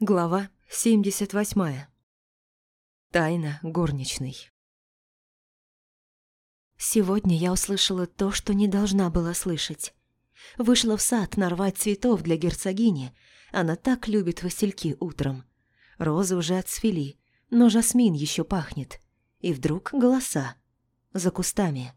Глава 78. Тайна горничной. Сегодня я услышала то, что не должна была слышать. Вышла в сад нарвать цветов для герцогини. Она так любит васильки утром. Розы уже отцвели, но жасмин еще пахнет. И вдруг голоса. За кустами.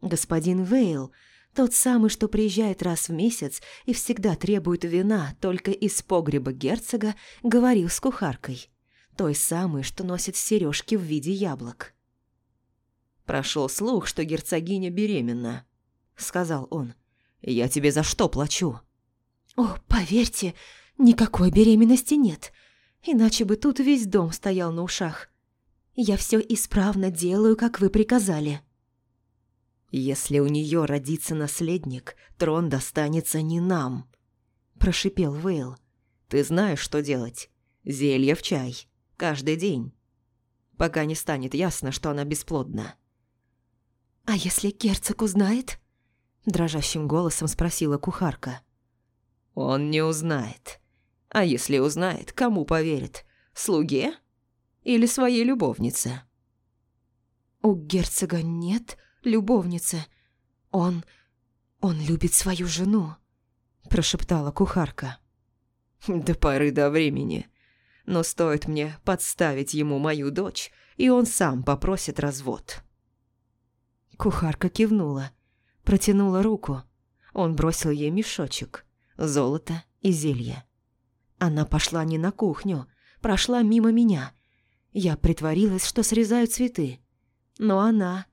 Господин Вейл тот самый, что приезжает раз в месяц и всегда требует вина только из погреба герцога, говорил с кухаркой. Той самой, что носит сережки в виде яблок. «Прошел слух, что герцогиня беременна», — сказал он. «Я тебе за что плачу?» «О, поверьте, никакой беременности нет, иначе бы тут весь дом стоял на ушах. Я все исправно делаю, как вы приказали». «Если у нее родится наследник, трон достанется не нам», – прошипел Вейл. «Ты знаешь, что делать. Зелье в чай. Каждый день. Пока не станет ясно, что она бесплодна». «А если герцог узнает?» – дрожащим голосом спросила кухарка. «Он не узнает. А если узнает, кому поверит? Слуге? Или своей любовнице?» «У герцога нет любовнице. Он... он любит свою жену», – прошептала кухарка. «До поры до времени. Но стоит мне подставить ему мою дочь, и он сам попросит развод». Кухарка кивнула, протянула руку. Он бросил ей мешочек, золото и зелье. Она пошла не на кухню, прошла мимо меня. Я притворилась, что срезаю цветы. Но она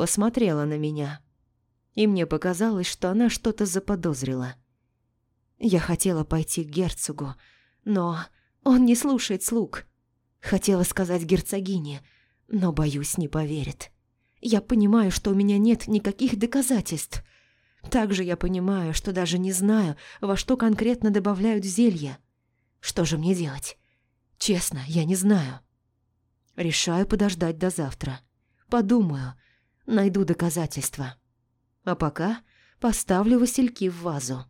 посмотрела на меня. И мне показалось, что она что-то заподозрила. Я хотела пойти к герцогу, но он не слушает слуг. Хотела сказать герцогине, но, боюсь, не поверит. Я понимаю, что у меня нет никаких доказательств. Также я понимаю, что даже не знаю, во что конкретно добавляют зелья. Что же мне делать? Честно, я не знаю. Решаю подождать до завтра. Подумаю, найду доказательства. А пока поставлю васильки в вазу.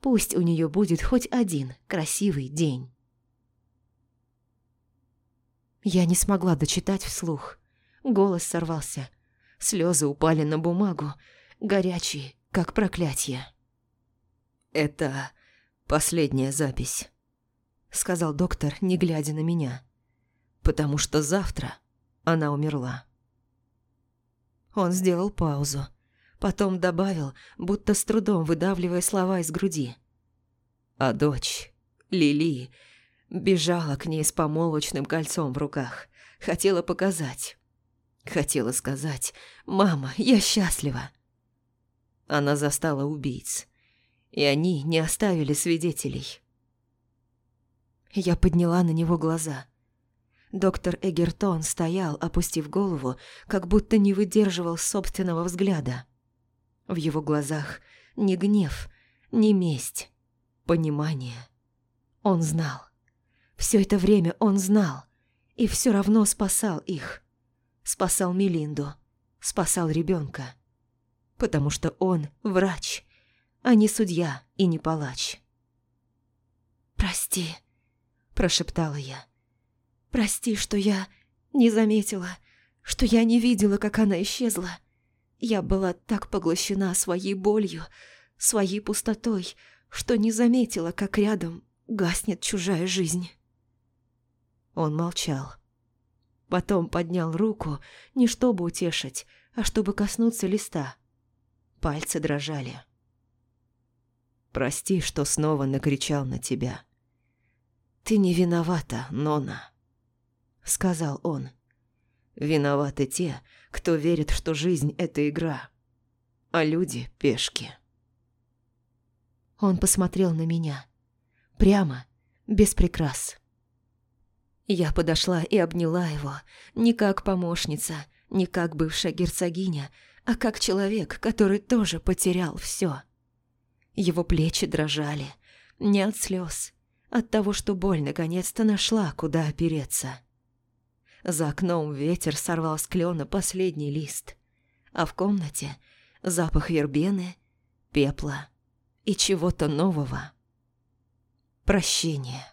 Пусть у нее будет хоть один красивый день. Я не смогла дочитать вслух. Голос сорвался. Слезы упали на бумагу, горячие, как проклятие. «Это последняя запись», — сказал доктор, не глядя на меня. «Потому что завтра она умерла». Он сделал паузу. Потом добавил, будто с трудом выдавливая слова из груди. А дочь, Лили, бежала к ней с помолвочным кольцом в руках. Хотела показать. Хотела сказать «Мама, я счастлива». Она застала убийц. И они не оставили свидетелей. Я подняла на него глаза – Доктор Эгертон стоял, опустив голову, как будто не выдерживал собственного взгляда. В его глазах ни гнев, ни месть, понимание. Он знал. Все это время он знал, и все равно спасал их. Спасал Мелинду, спасал ребенка. Потому что он врач, а не судья и не палач. «Прости», – прошептала я. Прости, что я не заметила, что я не видела, как она исчезла. Я была так поглощена своей болью, своей пустотой, что не заметила, как рядом гаснет чужая жизнь. Он молчал. Потом поднял руку, не чтобы утешить, а чтобы коснуться листа. Пальцы дрожали. «Прости, что снова накричал на тебя. Ты не виновата, Нона». – сказал он. «Виноваты те, кто верит, что жизнь – это игра, а люди – пешки». Он посмотрел на меня. Прямо, без прикрас. Я подошла и обняла его, не как помощница, не как бывшая герцогиня, а как человек, который тоже потерял все. Его плечи дрожали, не от слез, от того, что боль наконец-то нашла, куда опереться. За окном ветер сорвал с клена последний лист, а в комнате запах вербены, пепла и чего-то нового. Прощение.